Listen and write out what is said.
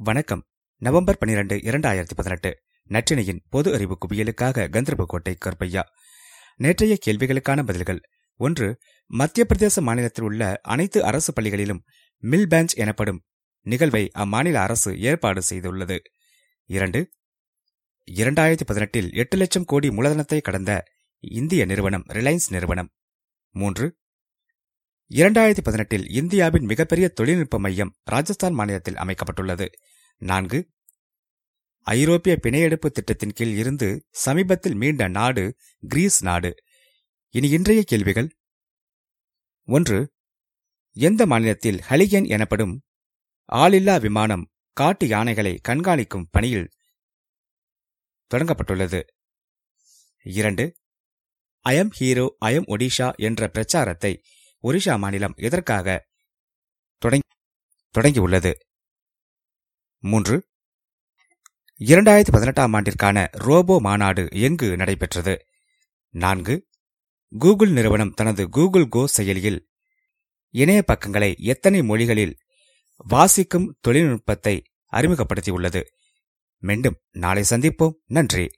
வணக்கம். நவம்பர் பனிரெண்டு இரண்டாயிரத்தி பதினெட்டு. நற்றினையின் பொது அறிவு குவியலுக்காக கந்தர்போட்டை கருப்பையா. நேற்றைய கேள்விகளுக்கான பதில்கள். ஒன்று மத்திய பிரதேச மாநிலத்தில் உள்ள அனைத்து அரசு பள்ளிகளிலும் மில் பேஞ்ச் எனப்படும் நிகழ்வை அம்மாநில அரசு ஏற்பாடு செய்துள்ளது. இரண்டு இரண்டாயிரத்தி பதினெட்டில் எட்டு லட்சம் கோடி மூலதனத்தை கடந்த இந்திய நிறுவனம் ரிலையன்ஸ் நிறுவனம். மூன்று இரண்டாயிரத்தி பதினெட்டில் இந்தியாவின் மிகப்பெரிய தொழில்நுட்ப மையம் ராஜஸ்தான் மாநிலத்தில் அமைக்கப்பட்டுள்ளது. நான்கு ஐரோப்பிய பிணையெடுப்பு திட்டத்தின் கீழ் இருந்து சமீபத்தில் மீண்ட நாடு கிரீஸ் நாடு. இனி இன்றைய கேள்விகள். ஒன்று எந்த மாநிலத்தில் ஹலிகன் எனப்படும் ஆளில்லா விமானம் காட்டு யானைகளை கண்காணிக்கும் பணியில் தொடங்கப்பட்டுள்ளது? இரண்டு அயம் ஹீரோ அயம் ஒடிஷா என்ற பிரச்சாரத்தை ஒரிஷா மாநிலம் எதற்காக தொடங்கியுள்ளது? மூன்று. இரண்டாயிரத்தி பதினெட்டாம் ஆண்டிற்கான ரோபோ மாநாடு எங்கு நடைபெற்றது? நான்கு. கூகுள் நிறுவனம் தனது கூகுள் கோ செயலியில் இணைய பக்கங்களை எத்தனை மொழிகளில் வாசிக்கும் தொழில்நுட்பத்தை அறிமுகப்படுத்தியுள்ளது? மீண்டும் நாளை சந்திப்போம். நன்றி.